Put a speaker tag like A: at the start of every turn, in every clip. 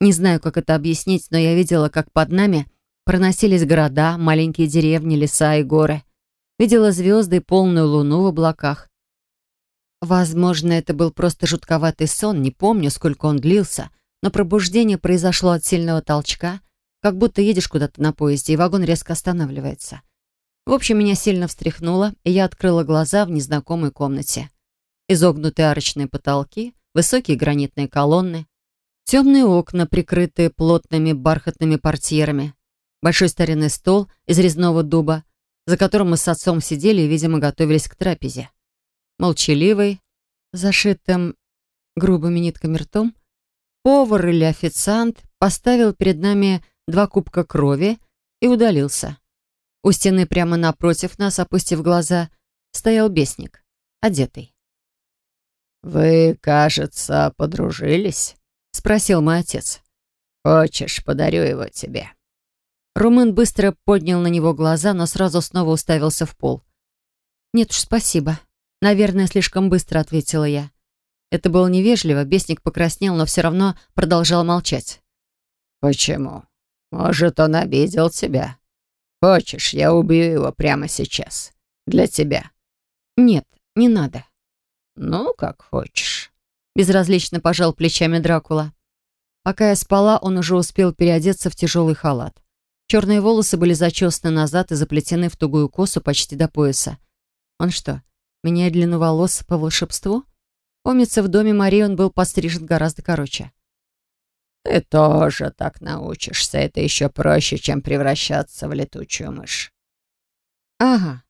A: Не знаю, как это объяснить, но я видела, как под нами проносились города, маленькие деревни, леса и горы. Видела звезды и полную луну в облаках. Возможно, это был просто жутковатый сон, не помню, сколько он длился, но пробуждение произошло от сильного толчка, как будто едешь куда-то на поезде, и вагон резко останавливается. В общем, меня сильно встряхнуло, и я открыла глаза в незнакомой комнате. Изогнутые арочные потолки, высокие гранитные колонны, темные окна, прикрытые плотными бархатными портьерами, большой старинный стол из резного дуба, за которым мы с отцом сидели и, видимо, готовились к трапезе. Молчаливый, зашитым грубыми нитками ртом, повар или официант поставил перед нами два кубка крови и удалился. У стены прямо напротив нас, опустив глаза, стоял бесник, одетый.
B: «Вы, кажется, подружились?» — спросил мой отец. «Хочешь, подарю его тебе?»
A: Румын быстро поднял на него глаза, но сразу снова уставился в пол. «Нет уж, спасибо. Наверное, слишком быстро», — ответила я. Это было невежливо, бесник покраснел, но все равно продолжал молчать.
B: «Почему? Может, он обидел тебя? Хочешь, я убью его прямо сейчас? Для тебя?»
A: «Нет, не надо».
B: «Ну, как хочешь», —
A: безразлично пожал плечами Дракула. Пока я спала, он уже успел переодеться в тяжелый халат. Черные волосы были зачесаны назад и заплетены в тугую косу почти до пояса. Он что, меняет длину волос по волшебству? Помнится, в доме Марии он был пострижен гораздо короче.
B: «Ты тоже так научишься. Это еще проще, чем превращаться в летучую мышь».
A: «Ага.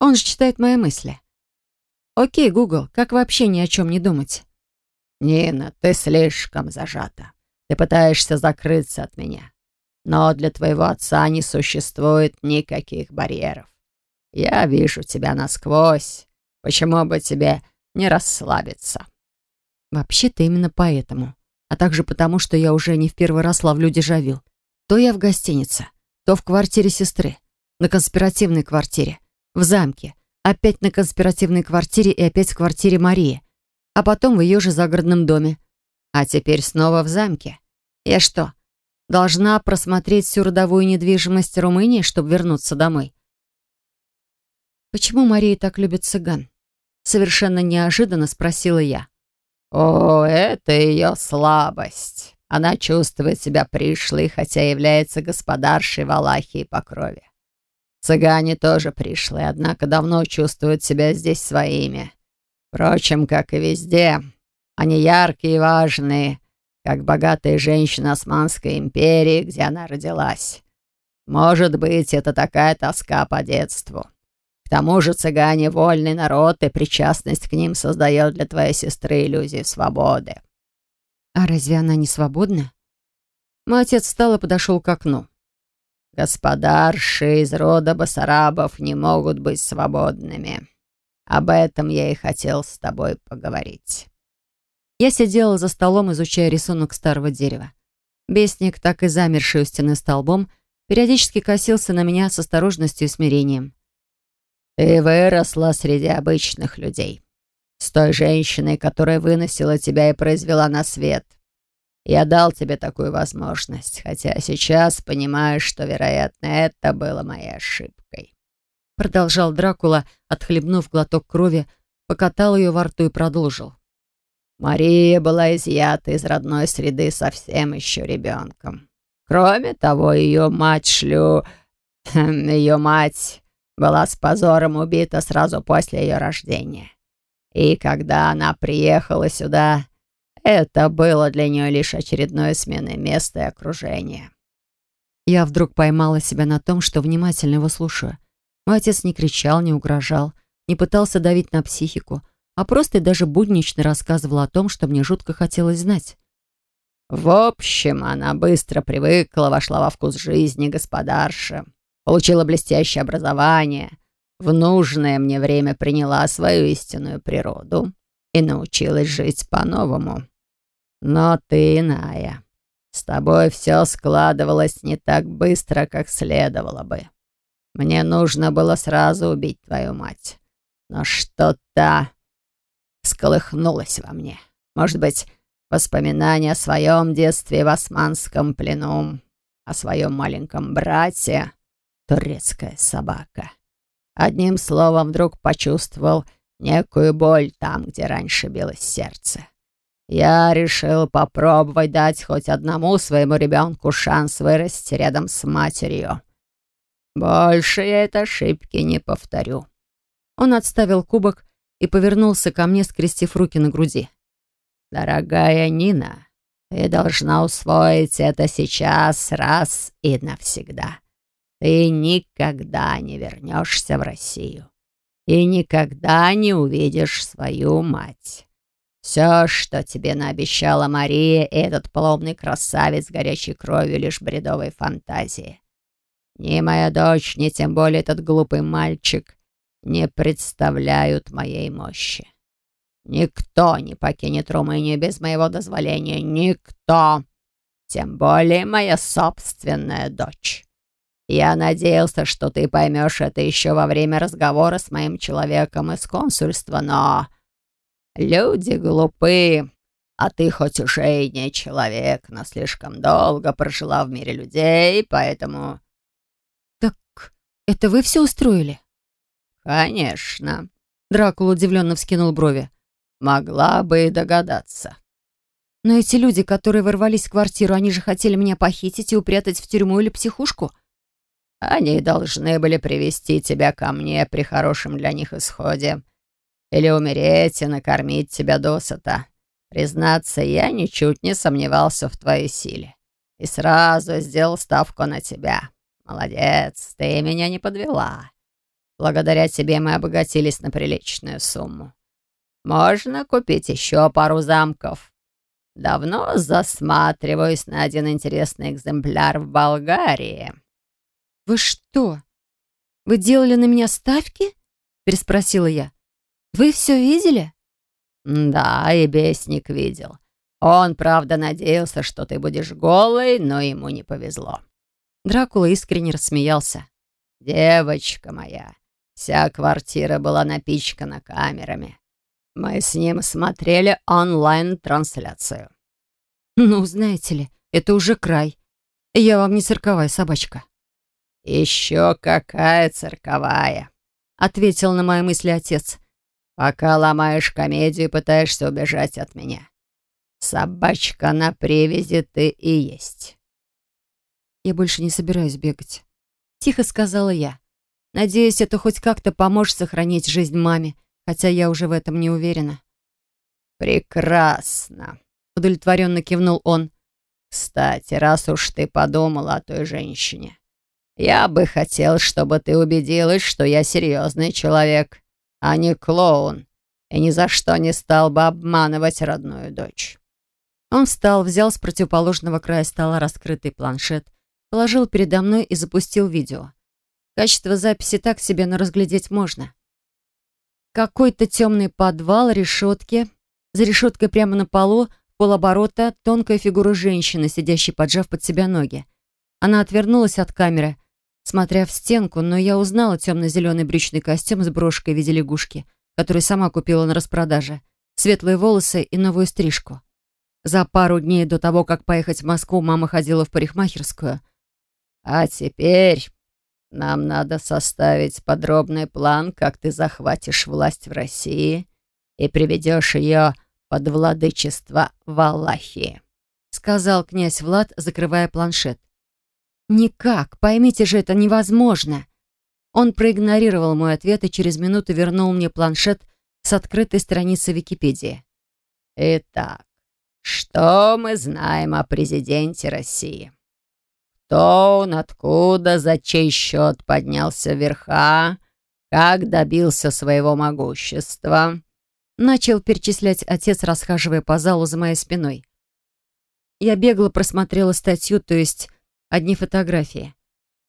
A: Он же читает мои мысли. Окей, Гугл, как вообще ни о чем не думать?
B: Нина, ты слишком зажата. Ты пытаешься закрыться от меня. Но для твоего отца не существует никаких барьеров. Я вижу тебя насквозь. Почему бы тебе не расслабиться?»
A: «Вообще-то именно поэтому. А также потому, что я уже не в первый раз ловлю дежавю. То я в гостинице, то в квартире сестры, на конспиративной квартире, в замке, Опять на конспиративной квартире и опять в квартире Марии. А потом в ее же загородном доме. А теперь снова в замке. Я что, должна просмотреть всю родовую недвижимость Румынии, чтобы вернуться домой? «Почему Мария так любит цыган?» Совершенно неожиданно спросила я.
B: «О, это ее слабость. Она чувствует себя пришлой, хотя является господаршей Валахии по крови. Цыгане тоже пришли, однако давно чувствуют себя здесь своими. Впрочем, как и везде, они яркие и важные, как богатая женщина Османской империи, где она родилась. Может быть, это такая тоска по детству. К тому же цыгане — вольный народ, и причастность к ним создает для твоей сестры иллюзию свободы.
A: А разве она не свободна? Мой отец встал и подошел к окну.
B: Господарши из рода Басарабов не могут быть свободными. Об этом я и хотел с тобой поговорить».
A: Я сидела за столом, изучая рисунок старого дерева. Бесник, так и замерший у стены столбом, периодически косился на меня с осторожностью и смирением.
B: «Ты выросла среди обычных людей. С той женщиной, которая выносила тебя и произвела на свет. Я дал тебе такую возможность, хотя сейчас понимаю, что, вероятно, это было моей ошибкой».
A: Продолжал Дракула, отхлебнув глоток крови, покатал ее во рту и продолжил.
B: Мария была изъята из родной среды совсем еще ребенком. Кроме того, ее мать шлю... ее мать была с позором убита сразу после ее рождения. И когда она приехала сюда, это было для нее лишь очередной сменой места и окружения.
A: Я вдруг поймала себя на том, что внимательно его слушаю. Мой отец не кричал, не угрожал, не пытался давить на психику, а просто и даже буднично рассказывал о том, что мне жутко хотелось знать.
B: В общем, она быстро привыкла, вошла во вкус жизни господарша, получила блестящее образование, в нужное мне время приняла свою истинную природу и научилась жить по-новому. Но ты иная. С тобой все складывалось не так быстро, как следовало бы. Мне нужно было сразу убить твою мать. Но что-то сколыхнулось во мне. Может быть, Воспоминания о своем детстве в османском плену, о своем маленьком брате, турецкая собака. Одним словом, вдруг почувствовал некую боль там, где раньше билось сердце. Я решил попробовать дать хоть одному своему ребенку шанс вырасти рядом с матерью. Больше я этой ошибки не повторю.
A: Он отставил кубок и повернулся ко мне, скрестив руки на груди.
B: «Дорогая Нина, ты должна усвоить это сейчас раз и навсегда. Ты никогда не вернешься в Россию и никогда не увидишь свою мать. Все, что тебе наобещала Мария, этот поломный красавец с горячей кровью, лишь бредовой фантазии. Ни моя дочь, ни тем более этот глупый мальчик не представляют моей мощи. Никто не покинет Румынию без моего дозволения. Никто. Тем более моя собственная дочь. Я надеялся, что ты поймешь это еще во время разговора с моим человеком из консульства, но... Люди глупы, а ты хоть уже и не человек, но слишком долго прожила в мире людей, поэтому...»
A: «Так это вы все устроили?»
B: «Конечно».
A: Дракула удивленно вскинул брови.
B: «Могла бы и догадаться».
A: «Но эти люди, которые ворвались в квартиру, они же хотели меня похитить и упрятать в тюрьму или психушку?»
B: «Они должны были привести тебя ко мне при хорошем для них исходе. Или умереть и накормить тебя досыта. Признаться, я ничуть не сомневался в твоей силе. И сразу сделал ставку на тебя. Молодец, ты меня не подвела. Благодаря тебе мы обогатились на приличную сумму. Можно купить еще пару замков. Давно засматриваюсь на один интересный экземпляр в Болгарии».
A: «Вы что? Вы делали на меня ставки?» — переспросила я. Вы все видели?»
B: «Да, и бесник видел. Он, правда, надеялся, что ты будешь голой, но ему не повезло».
A: Дракула искренне рассмеялся.
B: «Девочка моя, вся квартира была напичкана камерами. Мы с ним смотрели онлайн-трансляцию».
A: «Ну, знаете ли, это уже край. Я вам не цирковая собачка».
B: «Еще какая цирковая», — ответил на мои мысли отец пока ломаешь комедию и пытаешься убежать от меня. Собачка на привязи ты и есть».
A: «Я больше не собираюсь бегать», — тихо сказала я. «Надеюсь, это хоть как-то поможет сохранить жизнь маме, хотя я уже в этом не уверена».
B: «Прекрасно», — удовлетворенно кивнул он. «Кстати, раз уж ты подумала о той женщине, я бы хотел, чтобы ты убедилась, что я серьезный человек а не клоун, и ни за что не стал бы обманывать родную дочь».
A: Он встал, взял с противоположного края стола раскрытый планшет, положил передо мной и запустил видео. Качество записи так себе, но разглядеть можно. Какой-то темный подвал, решетки. За решеткой прямо на полу, полоборота, тонкая фигура женщины, сидящей поджав под себя ноги. Она отвернулась от камеры, смотря в стенку, но я узнала темно-зеленый брючный костюм с брошкой в виде лягушки, который сама купила на распродаже, светлые волосы и новую стрижку. За пару дней до того, как поехать в Москву, мама ходила в парикмахерскую.
B: «А теперь нам надо составить подробный план, как ты захватишь власть в России и приведешь ее под владычество Валахии»,
A: сказал князь Влад, закрывая планшет. «Никак, поймите же, это невозможно!» Он проигнорировал мой ответ и через минуту вернул мне планшет с открытой страницы Википедии.
B: «Итак, что мы знаем о президенте России? Кто он, откуда, за чей счет поднялся вверха, как добился своего могущества?»
A: Начал перечислять отец, расхаживая по залу за моей спиной. Я бегло просмотрела статью, то есть Одни фотографии.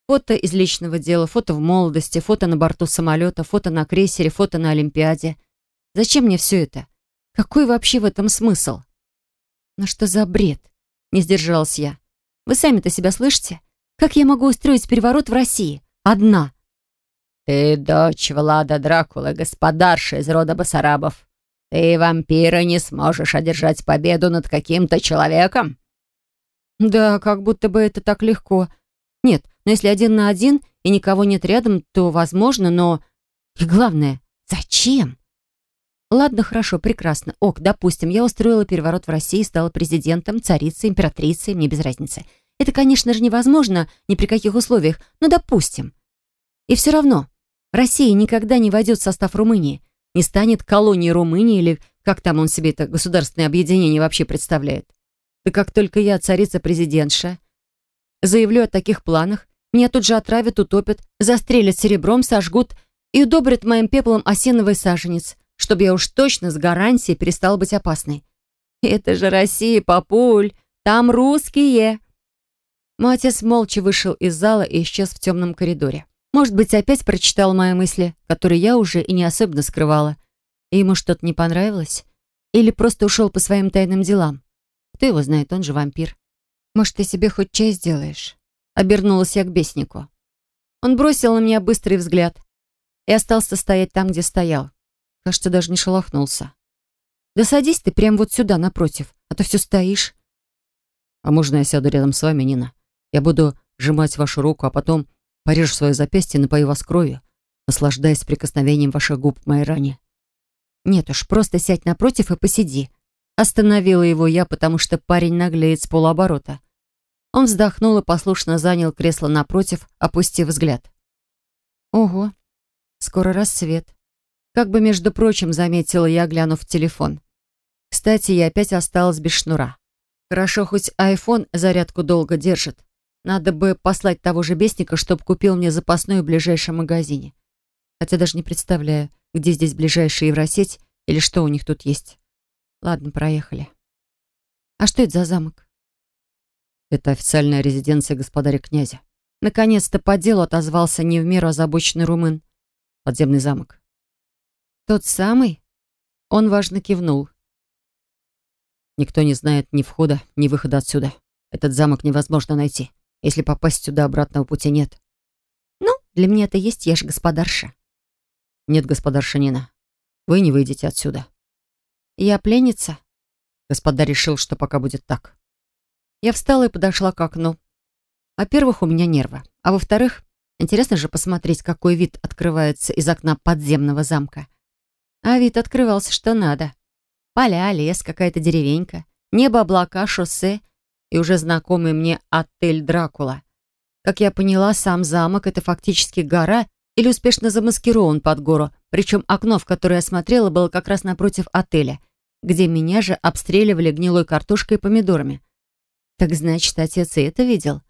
A: Фото из личного дела, фото в молодости, фото на борту самолета, фото на крейсере, фото на Олимпиаде. Зачем мне все это? Какой вообще в этом смысл? Ну что за бред? Не сдержалась я. Вы сами-то себя слышите? Как я могу устроить переворот в России? Одна.
B: Ты дочь Влада Дракулы, господарша из рода Басарабов. Ты, вампира, не сможешь одержать победу над каким-то человеком?»
A: «Да, как будто бы это так легко. Нет, но если один на один и никого нет рядом, то возможно, но... И главное, зачем?» Ладно, хорошо, прекрасно. Ок, допустим, я устроила переворот в России, стала президентом, царицей, императрицей, мне без разницы. Это, конечно же, невозможно ни при каких условиях, но допустим. И все равно, Россия никогда не войдет в состав Румынии, не станет колонией Румынии или как там он себе это государственное объединение вообще представляет. Да как только я царица-президентша, заявлю о таких планах, меня тут же отравят, утопят, застрелят серебром, сожгут и удобрят моим пеплом осиновый саженец чтобы я уж точно с гарантией перестала быть опасной. «Это же Россия, папуль! Там русские!» Мой отец молча вышел из зала и исчез в темном коридоре. Может быть, опять прочитал мои мысли, которые я уже и не особенно скрывала. И ему что-то не понравилось? Или просто ушел по своим тайным делам? Кто его знает, он же вампир. «Может, ты себе хоть чай сделаешь?» Обернулась я к беснику. Он бросил на меня быстрый взгляд и остался стоять там, где стоял. Кажется, даже не шелохнулся. «Да садись ты прямо вот сюда, напротив, а то все стоишь».
C: «А можно я сяду рядом с вами, Нина? Я буду сжимать вашу руку, а потом порежу свое запястье и напою вас кровью, наслаждаясь прикосновением ваших губ к моей ране».
A: «Нет уж, просто сядь напротив и посиди». Остановила его я, потому что парень наглеет с полуоборота. Он вздохнул и послушно занял кресло напротив, опустив взгляд. «Ого, скоро рассвет. Как бы, между прочим, заметила я, глянув в телефон. Кстати, я опять осталась без шнура. Хорошо, хоть айфон зарядку долго держит. Надо бы послать того же бесника, чтобы купил мне запасной в ближайшем магазине. Хотя даже не представляю, где здесь ближайшая Евросеть или что у них тут есть. Ладно, проехали. А что это за замок?
C: Это официальная резиденция господаря князя.
A: Наконец-то по делу отозвался не в меру озабоченный румын.
C: Подземный замок.
A: «Тот самый?» Он важно кивнул.
C: «Никто не знает ни входа, ни выхода отсюда. Этот замок невозможно найти. Если попасть сюда, обратного пути нет».
A: «Ну, для меня это есть, я же господарша».
C: «Нет, господарша Нина. Вы не выйдете отсюда».
A: «Я пленница?»
C: Господа решил, что пока будет так.
A: Я встала и подошла к окну. Во-первых, у меня нервы. А во-вторых, интересно же посмотреть, какой вид открывается из окна подземного замка. А вид открывался что надо. Поля, лес, какая-то деревенька, небо, облака, шоссе и уже знакомый мне отель «Дракула». Как я поняла, сам замок — это фактически гора или успешно замаскирован под гору, причем окно, в которое я смотрела, было как раз напротив отеля, где меня же обстреливали гнилой картошкой и помидорами. Так значит, отец и это видел?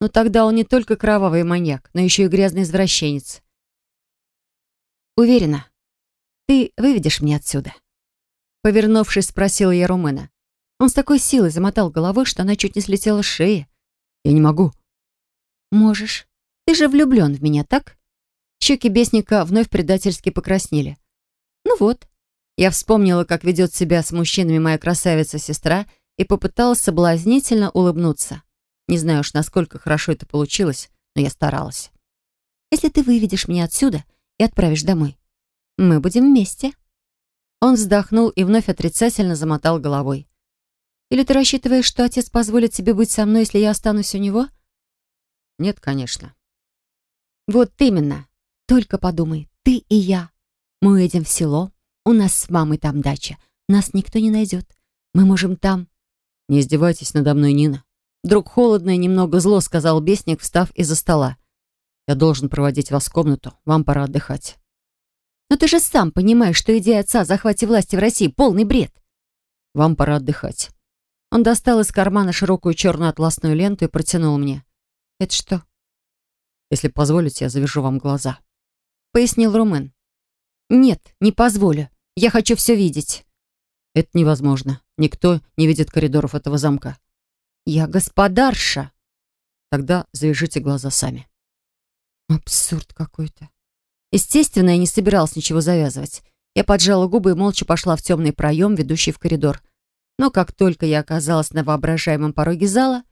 A: Но тогда он не только кровавый маньяк, но еще и грязный извращенец. Уверена, ты выведешь меня отсюда?» Повернувшись, спросила я Румына. Он с такой силой замотал головой, что она чуть не слетела с шеи.
C: «Я не могу».
A: «Можешь. Ты же влюблен в меня, так?» Щеки бесника вновь предательски покраснели. «Ну вот». Я вспомнила, как ведет себя с мужчинами моя красавица-сестра и попыталась соблазнительно улыбнуться. Не знаю уж, насколько хорошо это получилось, но я старалась. «Если ты выведешь меня отсюда и отправишь домой, мы будем вместе». Он вздохнул и вновь отрицательно замотал головой. «Или ты рассчитываешь, что отец позволит тебе быть со мной, если я останусь у него?»
C: «Нет, конечно».
A: «Вот именно. Только подумай, ты и я. Мы уедем в село, у нас с мамой там дача. Нас никто не найдет. Мы можем там...»
C: «Не издевайтесь надо мной, Нина».
A: Вдруг холодно и немного зло сказал бесник, встав из-за стола.
C: «Я должен проводить вас в комнату. Вам пора отдыхать».
A: Но ты же сам понимаешь, что идея отца о захвате власти в России — полный бред.
C: Вам пора отдыхать.
A: Он достал из кармана широкую черную атласную ленту и протянул мне. Это что?
C: Если позволите, я завяжу вам глаза.
A: Пояснил Румын. Нет, не позволю. Я хочу все видеть.
C: Это невозможно. Никто не видит коридоров этого замка.
A: Я господарша.
C: Тогда завяжите глаза сами.
A: Абсурд какой-то. Естественно, я не собиралась ничего завязывать. Я поджала губы и молча пошла в темный проем, ведущий в коридор. Но как только я оказалась на воображаемом пороге зала,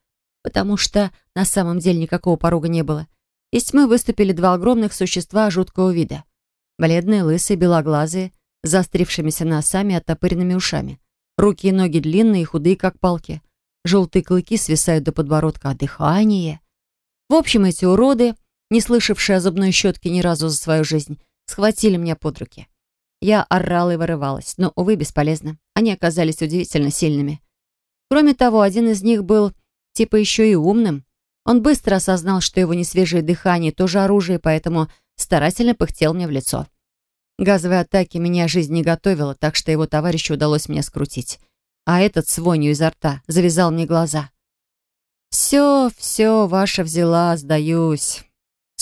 A: потому что на самом деле никакого порога не было, из тьмы выступили два огромных существа жуткого вида. Бледные, лысые, белоглазые, с заострившимися носами и оттопыренными ушами. Руки и ноги длинные и худые, как палки. Желтые клыки свисают до подбородка, а дыхание... В общем, эти уроды, не слышавшие о зубной щетке ни разу за свою жизнь, схватили меня под руки. Я орала и вырывалась, но, увы, бесполезно. Они оказались удивительно сильными. Кроме того, один из них был типа еще и умным. Он быстро осознал, что его несвежее дыхание тоже оружие, поэтому старательно пыхтел мне в лицо. Газовой атаки меня жизнь не готовила, так что его товарищу удалось меня скрутить. А этот с вонью изо рта завязал мне глаза. «Все, все, ваша взяла, сдаюсь».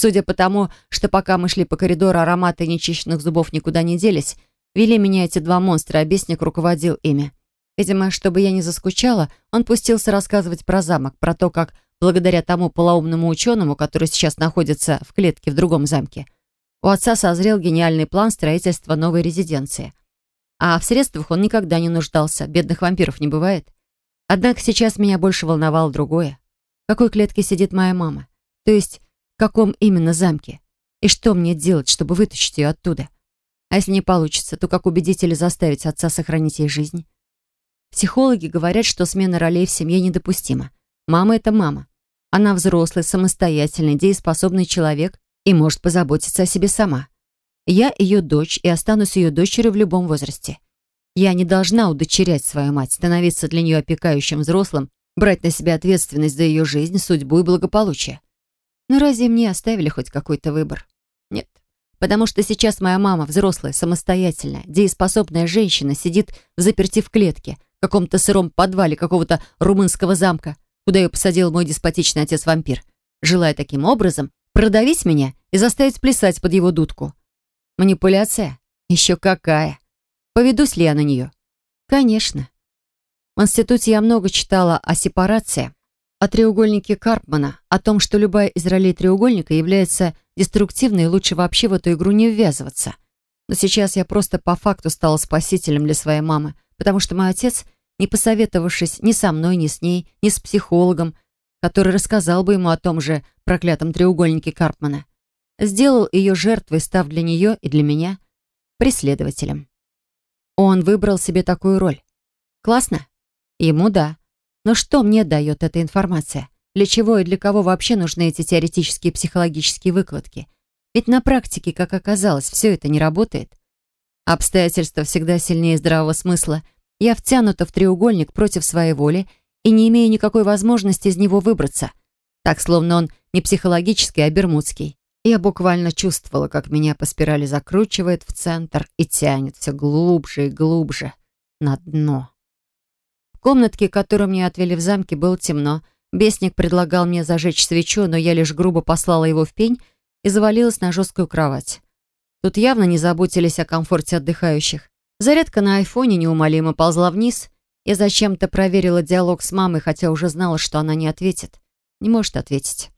A: Судя по тому, что пока мы шли по коридору, ароматы нечищенных зубов никуда не делись, вели меня эти два монстра, а бесник руководил ими. Видимо, чтобы я не заскучала, он пустился рассказывать про замок, про то, как, благодаря тому полоумному ученому, который сейчас находится в клетке в другом замке, у отца созрел гениальный план строительства новой резиденции. А в средствах он никогда не нуждался, бедных вампиров не бывает. Однако сейчас меня больше волновало другое. В какой клетке сидит моя мама? То есть, в каком именно замке? И что мне делать, чтобы вытащить ее оттуда? А если не получится, то как убедить или заставить отца сохранить ей жизнь? Психологи говорят, что смена ролей в семье недопустима. Мама — это мама. Она взрослый, самостоятельный, дееспособный человек, и может позаботиться о себе сама. Я ее дочь и останусь ее дочерью в любом возрасте. Я не должна удочерять свою мать, становиться для нее опекающим взрослым, брать на себя ответственность за ее жизнь, судьбу и благополучие. Но разве мне оставили хоть какой-то выбор? Нет. Потому что сейчас моя мама, взрослая, самостоятельная, дееспособная женщина, сидит в заперти в клетке, в каком-то сыром подвале какого-то румынского замка, куда ее посадил мой деспотичный отец-вампир, желая таким образом Продавить меня и заставить плясать под его дудку. Манипуляция? Еще какая. Поведусь ли я на нее? Конечно. В институте я много читала о сепарации, о треугольнике Карпмана, о том, что любая из ролей треугольника является деструктивной и лучше вообще в эту игру не ввязываться. Но сейчас я просто по факту стала спасителем для своей мамы, потому что мой отец, не посоветовавшись ни со мной, ни с ней, ни с психологом, который рассказал бы ему о том же проклятом треугольнике Карпмана. Сделал ее жертвой, став для нее и для меня преследователем. Он выбрал себе такую роль. Классно? Ему да. Но что мне дает эта информация? Для чего и для кого вообще нужны эти теоретические психологические выкладки? Ведь на практике, как оказалось, все это не работает. Обстоятельства всегда сильнее здравого смысла. Я втянута в треугольник против своей воли и не имею никакой возможности из него выбраться. Так, словно он не психологический, а бермудский. Я буквально чувствовала, как меня по спирали закручивает в центр и тянет все глубже и глубже на дно. Комнатке, которую мне отвели в замке, было темно. Бесник предлагал мне зажечь свечу, но я лишь грубо послала его в пень и завалилась на жесткую кровать. Тут явно не заботились о комфорте отдыхающих. Зарядка на айфоне неумолимо ползла вниз, я зачем-то проверила диалог с мамой, хотя уже знала, что она не ответит. Не может ответить.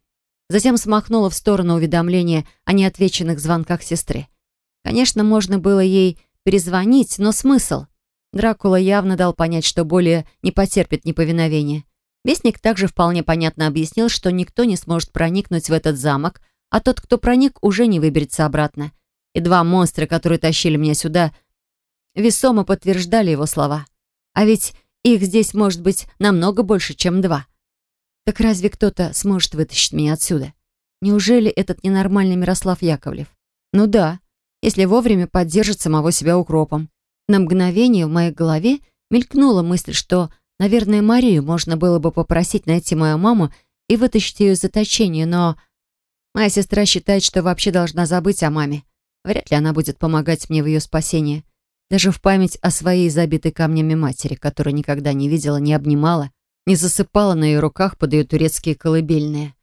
A: Затем смахнула в сторону уведомления о неотвеченных звонках сестры. Конечно, можно было ей перезвонить, но смысл? Дракула явно дал понять, что более не потерпит неповиновения. Вестник также вполне понятно объяснил, что никто не сможет проникнуть в этот замок, а тот, кто проник, уже не выберется обратно. И два монстра, которые тащили меня сюда, весомо подтверждали его слова. А ведь их здесь может быть намного больше, чем два. Так разве кто-то сможет вытащить меня отсюда? Неужели этот ненормальный Мирослав Яковлев? Ну да, если вовремя поддержит самого себя укропом. На мгновение в моей голове мелькнула мысль, что, наверное, Марию можно было бы попросить найти мою маму и вытащить ее из заточения, но... Моя сестра считает, что вообще должна забыть о маме. Вряд ли она будет помогать мне в ее спасении. Даже в память о своей забитой камнями матери, которую никогда не видела, не обнимала, не засыпала на ее руках под ее турецкие колыбельные.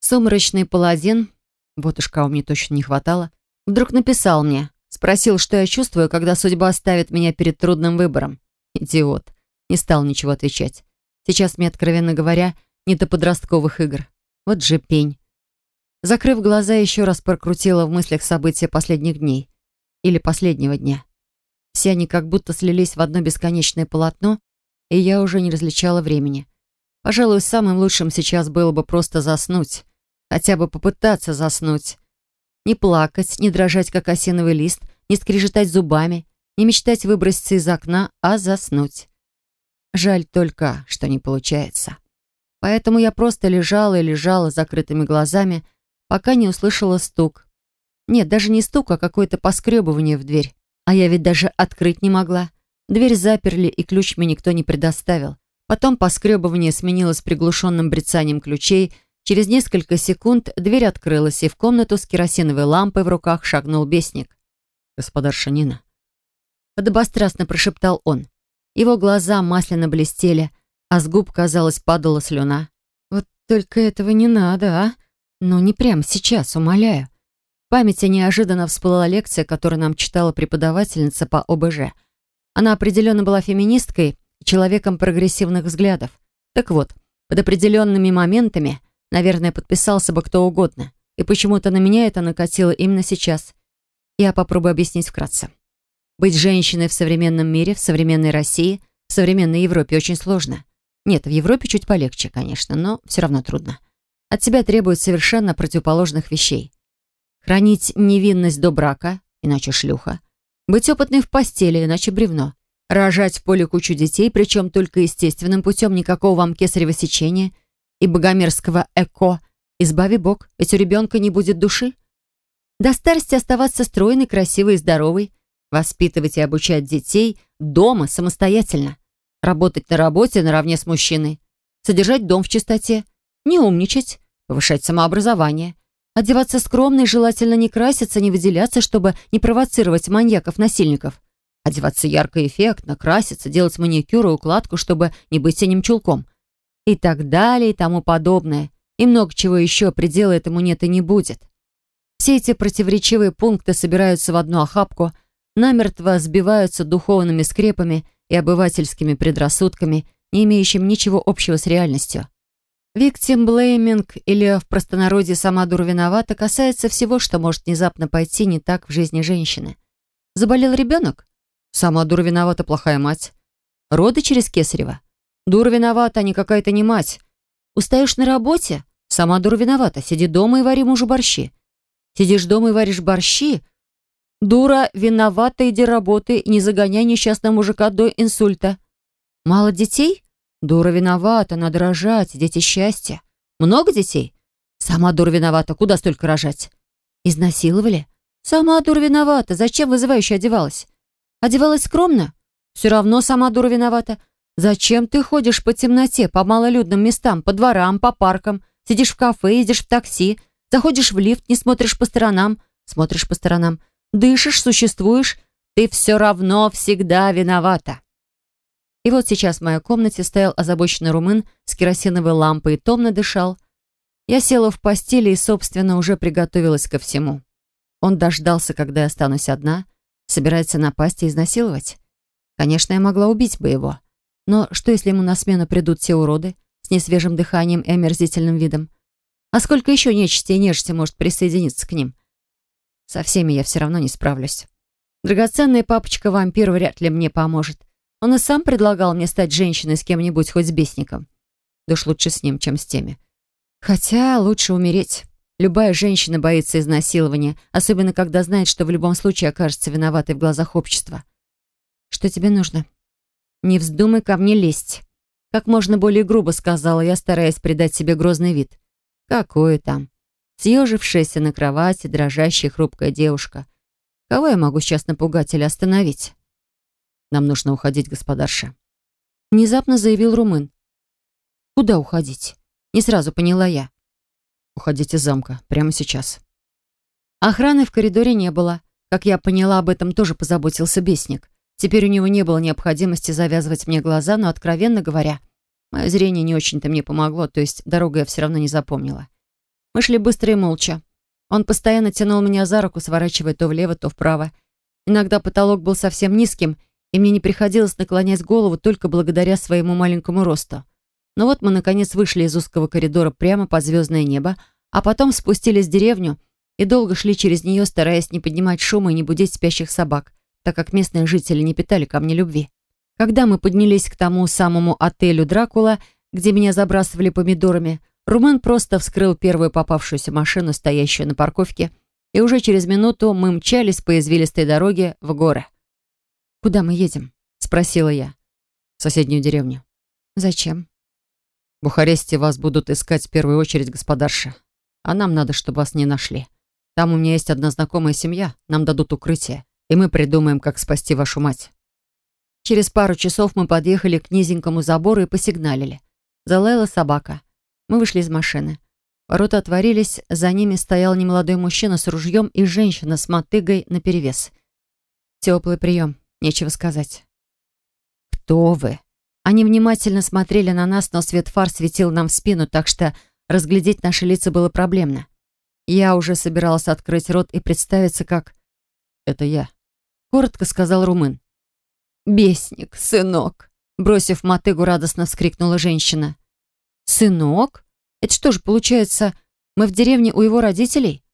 A: Сумрачный паладин, вот уж кого мне точно не хватало, вдруг написал мне, спросил, что я чувствую, когда судьба ставит меня перед трудным выбором. Идиот. Не стал ничего отвечать. Сейчас мне, откровенно говоря, не до подростковых игр. Вот же пень. Закрыв глаза, еще раз прокрутила в мыслях события последних дней. Или последнего дня. Все они как будто слились в одно бесконечное полотно, и я уже не различала времени. Пожалуй, самым лучшим сейчас было бы просто заснуть. Хотя бы попытаться заснуть. Не плакать, не дрожать, как осиновый лист, не скрежетать зубами, Не мечтать выброситься из окна, а заснуть. Жаль только, что не получается. Поэтому я просто лежала и лежала с закрытыми глазами, пока не услышала стук. Нет, даже не стук, а какое-то поскребывание в дверь. А я ведь даже открыть не могла. Дверь заперли, и ключ мне никто не предоставил. Потом поскребывание сменилось приглушенным брецанием ключей. Через несколько секунд дверь открылась, и в комнату с керосиновой лампой в руках шагнул бесник.
C: «Господа Шанина».
A: Подобострастно прошептал он. Его глаза масляно блестели, а с губ, казалось, падала слюна. «Вот только этого не надо, а? Ну, не прямо сейчас, умоляю». В памяти неожиданно всплыла лекция, которую нам читала преподавательница по ОБЖ. Она определенно была феминисткой и человеком прогрессивных взглядов. Так вот, под определенными моментами, наверное, подписался бы кто угодно. И почему-то на меня это накатило именно сейчас. Я попробую объяснить вкратце. Быть женщиной в современном мире, в современной России, в современной Европе очень сложно. Нет, в Европе чуть полегче, конечно, но все равно трудно. От тебя требуют совершенно противоположных вещей. Хранить невинность до брака, иначе шлюха. Быть опытной в постели, иначе бревно. Рожать в поле кучу детей, причем только естественным путем, никакого вам кесарево сечения и богомерзкого эко. Избави Бог, ведь у ребенка не будет души. До старости оставаться стройной, красивой и здоровой. Воспитывать и обучать детей дома самостоятельно. Работать на работе наравне с мужчиной. Содержать дом в чистоте. Не умничать. Повышать самообразование. Одеваться скромно и желательно не краситься, не выделяться, чтобы не провоцировать маньяков-насильников. Одеваться ярко и эффектно, краситься, делать маникюр и укладку, чтобы не быть синим чулком. И так далее, и тому подобное. И много чего еще, предела этому нет и не будет. Все эти противоречивые пункты собираются в одну охапку, намертво сбиваются духовными скрепами и обывательскими предрассудками, не имеющими ничего общего с реальностью. Blaming или в простонародье «сама дура виновата» касается всего, что может внезапно пойти не так в жизни женщины. Заболел ребенок? Сама дура виновата, плохая мать. Роды через Кесарева? Дура виновата, а не какая-то не мать. Устаешь на работе? Сама дура виновата, сиди дома и вари мужу борщи. Сидишь дома и варишь борщи? Дура, виновата, иди работай, не загоняй несчастного мужика до инсульта. Мало детей? Дура виновата, надо рожать, дети счастья. Много детей? Сама дура виновата, куда столько рожать? Изнасиловали? Сама дура виновата, зачем вызывающе одевалась? Одевалась скромно? Все равно сама дура виновата. Зачем ты ходишь по темноте, по малолюдным местам, по дворам, по паркам, сидишь в кафе, едешь в такси, заходишь в лифт, не смотришь по сторонам, смотришь по сторонам, дышишь, существуешь, ты все равно всегда виновата. И вот сейчас в моей комнате стоял озабоченный румын с керосиновой лампой и томно дышал. Я села в постели и, собственно, уже приготовилась ко всему. Он дождался, когда я останусь одна, собирается напасть и изнасиловать. Конечно, я могла убить бы его. Но что, если ему на смену придут те уроды с несвежим дыханием и омерзительным видом? А сколько еще нечисти и нежити может присоединиться к ним? Со всеми я все равно не справлюсь. Драгоценный папочка-вампир вряд ли мне поможет. Он и сам предлагал мне стать женщиной с кем-нибудь, хоть с бесником. Да уж лучше с ним, чем с теми. Хотя лучше умереть. Любая женщина боится изнасилования, особенно когда знает, что в любом случае окажется виноватой в глазах общества. Что тебе нужно? Не вздумай ко мне лезть. Как можно более грубо сказала я, стараясь придать себе грозный вид. Какое там? съежившаяся на кровати, дрожащая хрупкая девушка. Кого я могу сейчас напугать или остановить? Нам нужно уходить, господарша. Внезапно заявил Румын. Куда уходить? Не сразу поняла я. Уходить из замка. Прямо сейчас. Охраны в коридоре не было. Как я поняла, об этом тоже позаботился бесник. Теперь у него не было необходимости завязывать мне глаза, но, откровенно говоря, мое зрение не очень-то мне помогло, то есть дорогу я все равно не запомнила. Мы шли быстро и молча. Он постоянно тянул меня за руку, сворачивая то влево, то вправо. Иногда потолок был совсем низким, и мне не приходилось наклонять голову только благодаря своему маленькому росту. Но вот мы, наконец, вышли из узкого коридора прямо под звездное небо, а потом спустились в деревню и долго шли через нее, стараясь не поднимать шума и не будить спящих собак, так как местные жители не питали ко мне любви. Когда мы поднялись к тому самому отелю «Дракула», где меня забрасывали помидорами, Румын просто вскрыл первую попавшуюся машину, стоящую на парковке, и уже через минуту мы мчались по извилистой дороге в горы. «Куда мы едем?» — спросила я.
C: «В соседнюю деревню».
A: «Зачем?»
C: «В Бухаресте вас будут искать в первую очередь, господарша. А нам надо, чтобы вас не нашли. Там у меня есть одна знакомая семья, нам дадут укрытие, и мы придумаем, как спасти вашу мать».
A: Через пару часов мы подъехали к низенькому забору и посигналили. Залаяла собака. Мы вышли из машины. Ворота отворились, за ними стоял немолодой мужчина с ружьем и женщина с мотыгой наперевес. Теплый прием, нечего сказать. «Кто вы?» Они внимательно смотрели на нас, но свет фар светил нам в спину, так что разглядеть наши лица было проблемно. Я уже собиралась открыть рот и представиться как...
C: «Это я», —
A: коротко сказал румын. «Бесник, сынок!» Бросив мотыгу, радостно вскрикнула женщина. «Сынок? Это что же, получается, мы в деревне у его родителей?»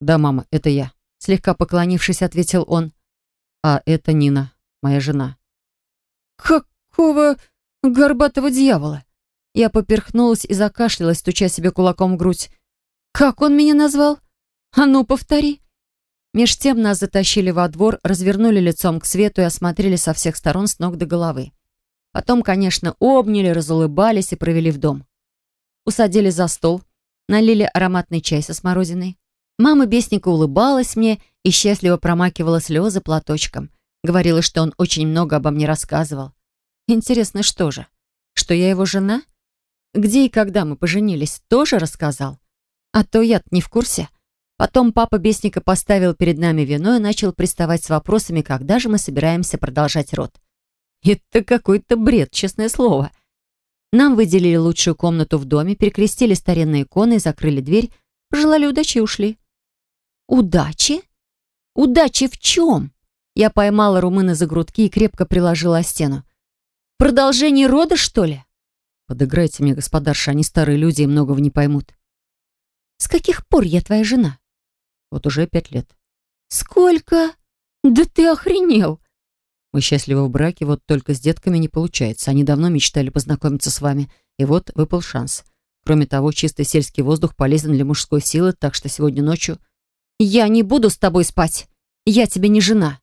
C: «Да, мама, это я», —
A: слегка поклонившись, ответил он.
C: «А это Нина, моя жена».
A: «Какого горбатого дьявола?» Я поперхнулась и закашлялась, стуча себе кулаком в грудь. «Как он меня назвал? А ну, повтори!» Меж тем нас затащили во двор, развернули лицом к свету и осмотрели со всех сторон с ног до головы. Потом, конечно, обняли, разулыбались и провели в дом. Усадили за стол, налили ароматный чай со смородиной. Мама бесника улыбалась мне и счастливо промакивала слезы платочком. Говорила, что он очень много обо мне рассказывал. Интересно, что же? Что я его жена? Где и когда мы поженились, тоже рассказал? А то я не в курсе. Потом папа Бесника поставил перед нами вино и начал приставать с вопросами, когда же мы собираемся продолжать род. Это какой-то бред, честное слово. Нам выделили лучшую комнату в доме, перекрестили старинные иконы закрыли дверь, пожелали удачи и ушли. Удачи? Удачи в чем? Я поймала румына за грудки и крепко приложила стену. Продолжение рода, что ли?
C: Подыграйте мне, господарша, они старые люди и многого не поймут.
A: С каких пор я твоя жена?
C: Вот уже пять лет.
A: Сколько? Да ты охренел!
C: Мы счастливы в браке, вот только с детками не получается. Они давно мечтали познакомиться с вами, и вот выпал шанс. Кроме того, чистый сельский воздух полезен для мужской силы, так что сегодня ночью...
A: Я не буду с тобой спать. Я тебе не жена.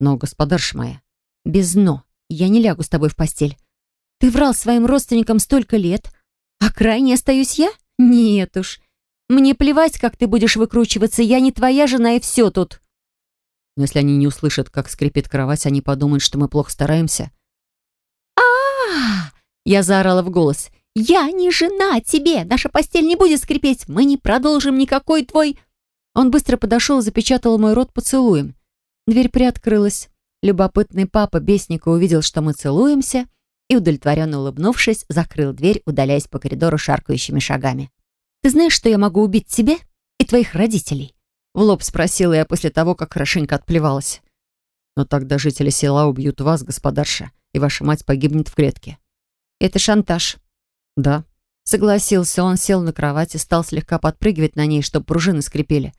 C: Но, господарша моя...
A: Без «но». Я не лягу с тобой в постель. Ты врал своим родственникам столько лет, а крайне остаюсь я? Нет уж. Мне плевать, как ты будешь выкручиваться, я не твоя жена и все тут.
C: Но если они не услышат, как скрипит кровать, они подумают, что мы плохо стараемся.
A: а, -а, Я заорала в голос. «Я не жена тебе! Наша постель не будет скрипеть! Мы не продолжим никакой твой...» Он быстро подошел и запечатал мой рот поцелуем. Дверь приоткрылась. Любопытный папа бесника увидел, что мы целуемся, и, удовлетворенно улыбнувшись, закрыл дверь, удаляясь по коридору шаркающими шагами. Ты знаешь, что я могу убить тебя и твоих родителей?» В лоб спросила я после того, как хорошенько отплевалась.
C: «Но тогда жители села убьют вас, господарша, и ваша мать погибнет в клетке».
A: «Это шантаж».
C: «Да».
A: Согласился он, сел на кровать и стал слегка подпрыгивать на ней, чтобы пружины скрипели.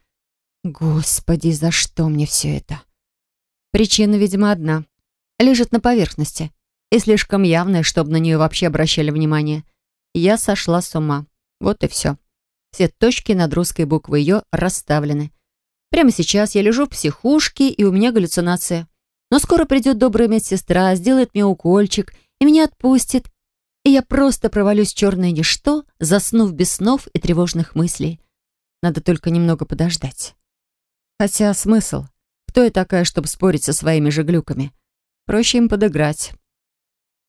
A: «Господи, за что мне все это?» Причина, видимо, одна. Лежит на поверхности. И слишком явная, чтобы на нее вообще обращали внимание. Я сошла с ума. Вот и все. Все точки над русской буквой «ё» расставлены. Прямо сейчас я лежу в психушке, и у меня галлюцинация. Но скоро придет добрая медсестра, сделает мне укольчик и меня отпустит. И я просто провалюсь в черное ничто, заснув без снов и тревожных мыслей. Надо только немного подождать. Хотя смысл? Кто я такая, чтобы спорить со своими же глюками? Проще им подыграть.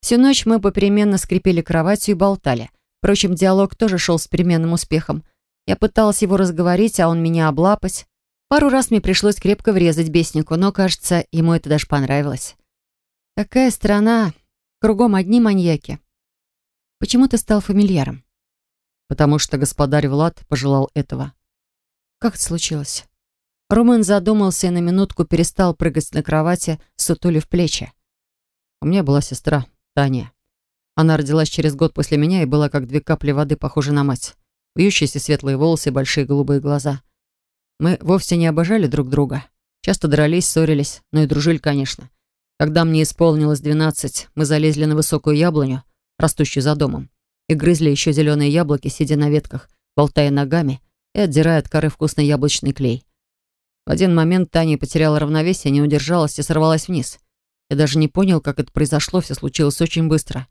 A: Всю ночь мы попеременно скрипели кроватью и болтали. Впрочем, диалог тоже шел с переменным успехом. Я пыталась его разговорить, а он меня облапать. Пару раз мне пришлось крепко врезать беснику, но, кажется, ему это даже понравилось. Какая страна? Кругом одни маньяки. Почему ты стал фамильяром?
C: Потому что господарь Влад пожелал этого.
A: Как это случилось? Румын задумался и на минутку перестал прыгать на кровати, сутулив плечи.
C: У меня была сестра, Таня. Она родилась через год после меня и была как две капли воды похожа на мать. Вьющиеся светлые волосы и большие голубые глаза. Мы вовсе не обожали друг друга. Часто дрались, ссорились, но и дружили, конечно. Когда мне исполнилось двенадцать, мы залезли на высокую яблоню, растущую за домом, и грызли еще зеленые яблоки, сидя на ветках, болтая ногами и отдирая от коры вкусный яблочный клей. В один момент Таня потеряла равновесие, не удержалась и сорвалась вниз. Я даже не понял, как это произошло, все случилось очень быстро.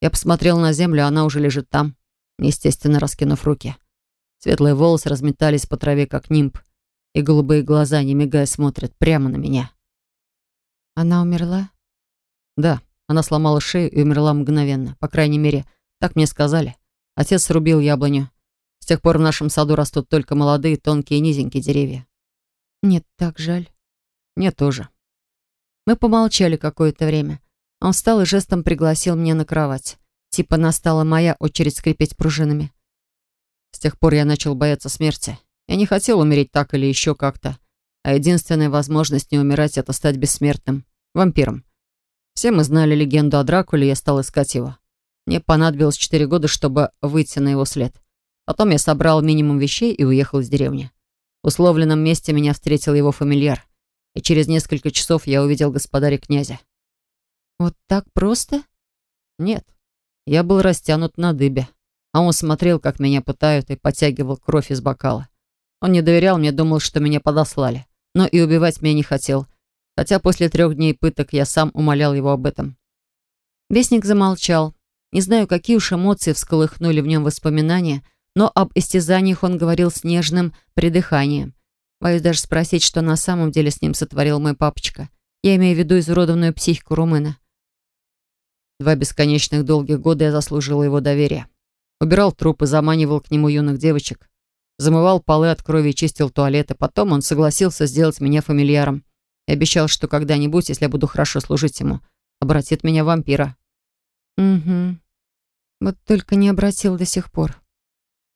C: Я посмотрел на землю, она уже лежит там, естественно, раскинув руки. Светлые волосы разметались по траве, как нимб, и голубые глаза, не мигая, смотрят прямо на меня.
A: Она умерла?
C: Да, она сломала шею и умерла мгновенно. По крайней мере, так мне сказали. Отец срубил яблоню. С тех пор в нашем саду растут только молодые, тонкие и низенькие деревья.
A: Нет, так жаль.
C: Мне тоже.
A: Мы помолчали какое-то время. Он встал и жестом пригласил меня на кровать. Типа настала моя очередь скрипеть пружинами.
C: С тех пор я начал бояться смерти. Я не хотел умереть так или еще как-то. А единственная возможность не умирать — это стать бессмертным. Вампиром. Все мы знали легенду о Дракуле, я стал искать его. Мне понадобилось четыре года, чтобы выйти на его след. Потом я собрал минимум вещей и уехал из деревни. В условленном месте меня встретил его фамильяр. И через несколько часов я увидел господаря князя.
A: Вот так просто?
C: Нет. Я был растянут на дыбе. А он смотрел, как меня пытают, и подтягивал кровь из бокала. Он не доверял мне, думал, что меня подослали. Но и убивать меня не хотел. Хотя после трех дней пыток я сам умолял его об этом.
A: Вестник замолчал. Не знаю, какие уж эмоции всколыхнули в нем воспоминания, но об истязаниях он говорил с нежным придыханием. Боюсь даже спросить, что на самом деле с ним сотворил мой папочка. Я имею в виду изуродованную психику румына.
C: Два бесконечных долгих года я заслужила его доверие. Убирал трупы, заманивал к нему юных девочек. Замывал полы от крови и чистил туалеты. Потом он согласился сделать меня фамильяром. И обещал, что когда-нибудь, если я буду хорошо служить ему, обратит меня в вампира.
A: Угу. Вот только не обратил до сих пор.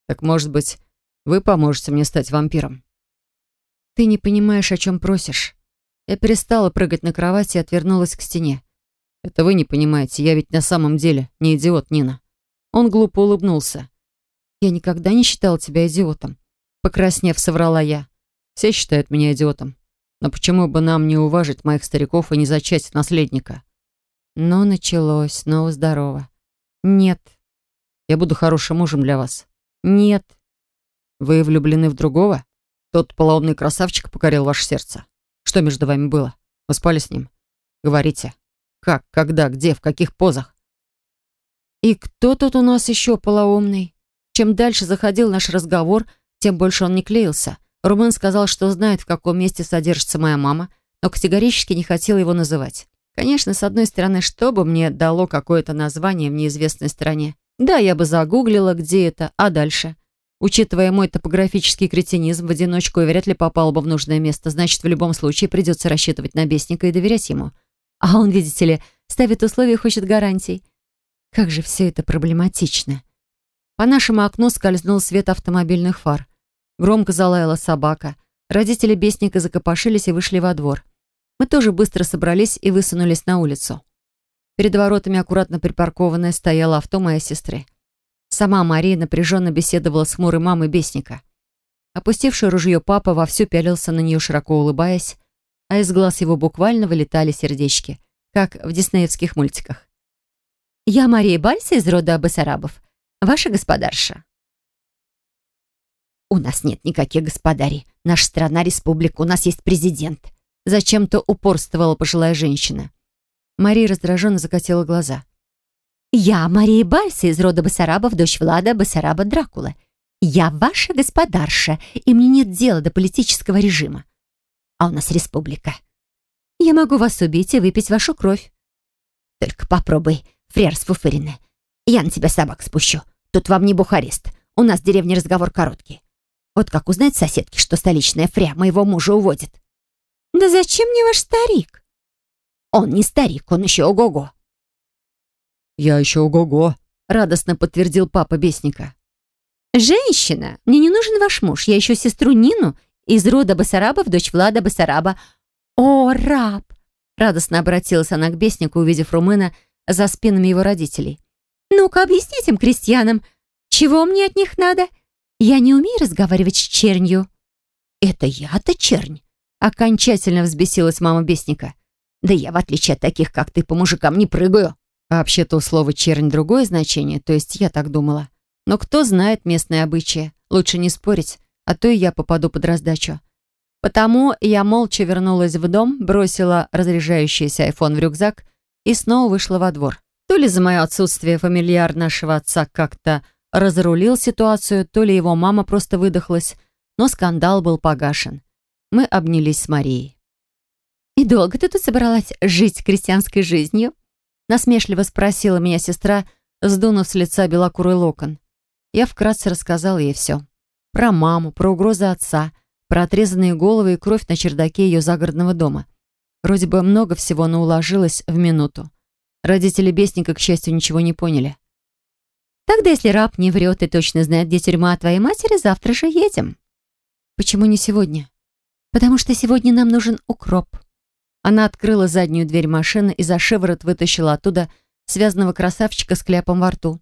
C: Так, может быть, вы поможете мне стать вампиром?
A: Ты не понимаешь, о чем просишь. Я перестала прыгать на кровати и отвернулась к стене.
C: Это вы не понимаете, я ведь на самом деле не идиот, Нина. Он глупо улыбнулся.
A: «Я никогда не считала тебя идиотом», — покраснев, соврала я.
C: «Все считают меня идиотом. Но почему бы нам не уважить моих стариков и не зачать наследника?»
A: Но началось, снова здорово. «Нет».
C: «Я буду хорошим мужем для вас».
A: «Нет».
C: «Вы влюблены в другого? Тот полоумный красавчик покорил ваше сердце. Что между вами было? Вы спали с ним? Говорите. Как, когда, где, в каких позах?
A: И кто тут у нас еще полоумный? Чем дальше заходил наш разговор, тем больше он не клеился. Румын сказал, что знает, в каком месте содержится моя мама, но категорически не хотел его называть. Конечно, с одной стороны, что бы мне дало какое-то название в неизвестной стране? Да, я бы загуглила, где это, а дальше? Учитывая мой топографический кретинизм, в одиночку и вряд ли попал бы в нужное место, значит, в любом случае придется рассчитывать на бесника и доверять ему. А он, видите ли, ставит условия и хочет гарантий. Как же все это проблематично. По нашему окну скользнул свет автомобильных фар. Громко залаяла собака. Родители бесника закопошились и вышли во двор. Мы тоже быстро собрались и высунулись на улицу. Перед воротами аккуратно припаркованное стояло авто моей сестры. Сама Мария напряженно беседовала с хмурой мамой бесника. Опустивший ружье папа вовсю пялился на нее, широко улыбаясь, а из глаз его буквально вылетали сердечки, как в диснеевских мультиках. Я Мария Бальса из рода Басарабов, ваша господарша. У нас нет никаких господарей. Наша страна — республика, у нас есть президент. Зачем-то упорствовала пожилая женщина. Мария раздраженно закатила глаза. «Я Мария Бальса из рода Басарабов, дочь Влада Басараба Дракула. Я ваша господарша, и мне нет дела до политического режима. А у нас республика. Я могу вас убить и выпить вашу кровь. Только попробуй Фрер сфуфыренная. Я на тебя собак спущу. Тут вам не Бухарест. У нас в деревне разговор короткий. Вот как узнать соседки, что столичная фря моего мужа уводит? Да зачем мне ваш старик? Он не старик, он еще ого-го.
C: Я еще ого-го,
A: радостно подтвердил папа Бесника. «Женщина, мне не нужен ваш муж. Я ищу сестру Нину из рода Басарабов, дочь Влада Басараба». «О, раб!» Радостно обратилась она к Беснику, увидев румына за спинами его родителей. «Ну-ка, объясните им, крестьянам, чего мне от них надо? Я не умею разговаривать с чернью». «Это я-то чернь?» Окончательно взбесилась мама Бесника. «Да я, в отличие от таких, как ты, по мужикам не прыгаю».
C: Вообще-то у слова «чернь» другое значение, то есть я так думала. Но кто знает местные обычаи? Лучше не спорить, а то и я попаду под раздачу.
A: Потому я молча вернулась в дом, бросила разряжающийся айфон в рюкзак и снова вышла во двор. То ли за мое отсутствие фамильяр нашего отца как-то разрулил ситуацию, то ли его мама просто выдохлась, но скандал был погашен. Мы обнялись с Марией. «И долго ты тут собралась жить крестьянской жизнью?» Насмешливо спросила меня сестра, сдунув с лица белокурый локон. Я вкратце рассказала ей все. Про маму, про угрозы отца, про отрезанные головы и кровь на чердаке ее загородного дома. Вроде бы много всего, но уложилось в минуту. Родители Бесника, к счастью, ничего не поняли. «Тогда, если раб не врет и точно знает, где тюрьма твоей матери, завтра же едем». «Почему не сегодня?» «Потому что сегодня нам нужен укроп». Она открыла заднюю дверь машины и за шиворот вытащила оттуда связанного красавчика с кляпом во рту.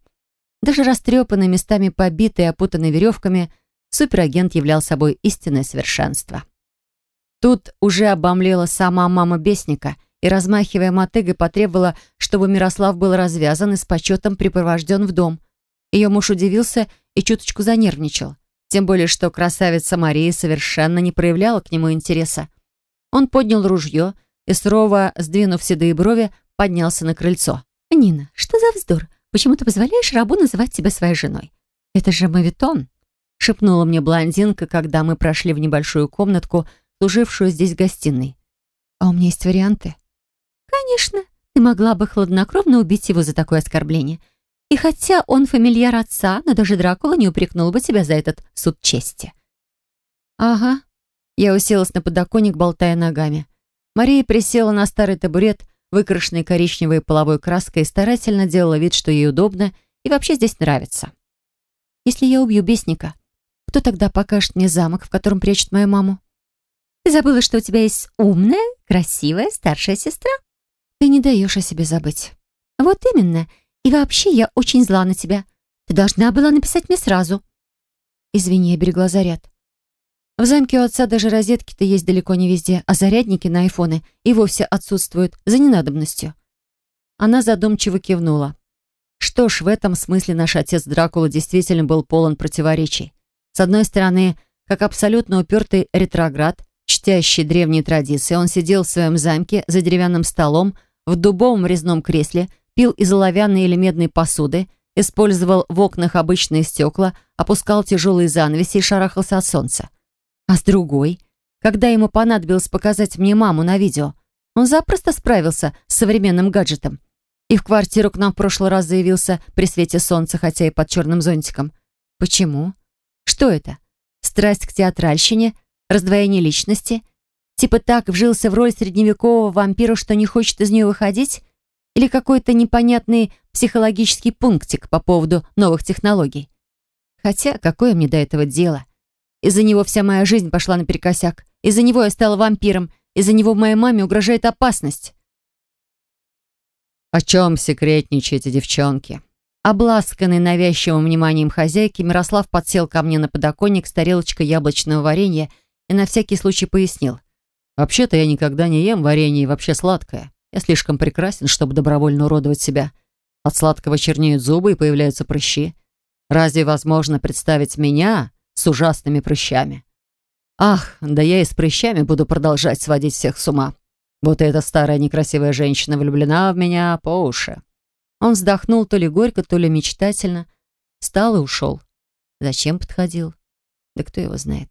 A: Даже растрепанный, местами побитый опутанный веревками, суперагент являл собой истинное совершенство. Тут уже обомлела сама мама Бесника и, размахивая мотыгой, потребовала, чтобы Мирослав был развязан и с почетом припровожден в дом. Ее муж удивился и чуточку занервничал. Тем более, что красавица Мария совершенно не проявляла к нему интереса. Он поднял ружье и, сурово сдвинув седые брови, поднялся на крыльцо. «Нина, что за вздор? Почему ты позволяешь рабу называть тебя своей женой? Это же мавитон!» Шепнула мне блондинка, когда мы прошли в небольшую комнатку, служившую здесь гостиной. «А у меня есть варианты?» «Конечно, ты могла бы хладнокровно убить его за такое оскорбление. И хотя он фамильяр отца, но даже Дракула не упрекнул бы тебя за этот суд чести». «Ага». Я уселась на подоконник, болтая ногами. Мария присела на старый табурет, выкрашенный коричневой половой краской, и старательно делала вид, что ей удобно и вообще здесь нравится. «Если я убью бесника, кто тогда покажет мне замок, в котором прячут мою маму?» «Ты забыла, что у тебя есть умная, красивая старшая сестра?» «Ты не даешь о себе забыть». «Вот именно. И вообще я очень зла на тебя. Ты должна была написать мне сразу». «Извини, я берегла заряд. В замке у отца даже розетки-то есть далеко не везде, а зарядники на айфоны и вовсе отсутствуют за ненадобностью. Она задумчиво кивнула. Что ж, в этом смысле наш отец Дракула действительно был полон противоречий. С одной стороны, как абсолютно упертый ретроград, чтящий древние традиции, он сидел в своем замке за деревянным столом, в дубовом резном кресле, пил из оловянной или медной посуды, использовал в окнах обычные стекла, опускал тяжелые занавеси и шарахался от солнца. А с другой, когда ему понадобилось показать мне маму на видео, он запросто справился с современным гаджетом. И в квартиру к нам в прошлый раз заявился при свете солнца, хотя и под черным зонтиком. Почему? Что это? Страсть к театральщине? Раздвоение личности? Типа так вжился в роль средневекового вампира, что не хочет из нее выходить? Или какой-то непонятный психологический пунктик по поводу новых технологий? Хотя, какое мне до этого дело? Из-за него вся моя жизнь пошла наперекосяк. Из-за него я стала вампиром. Из-за него моей маме угрожает опасность.
C: «О чем секретничаете, девчонки?»
A: Обласканный навязчивым вниманием хозяйки, Мирослав подсел ко мне на подоконник с тарелочкой яблочного варенья и на всякий случай пояснил.
C: «Вообще-то я никогда не ем варенье и вообще сладкое. Я слишком прекрасен, чтобы добровольно уродовать себя. От сладкого чернеют зубы и появляются прыщи. Разве возможно представить меня с ужасными прыщами. Ах, да я и с прыщами буду продолжать сводить всех с ума. Вот эта старая некрасивая женщина влюблена в меня по уши.
A: Он вздохнул то ли горько, то ли мечтательно. Встал и ушел. Зачем подходил? Да кто его знает.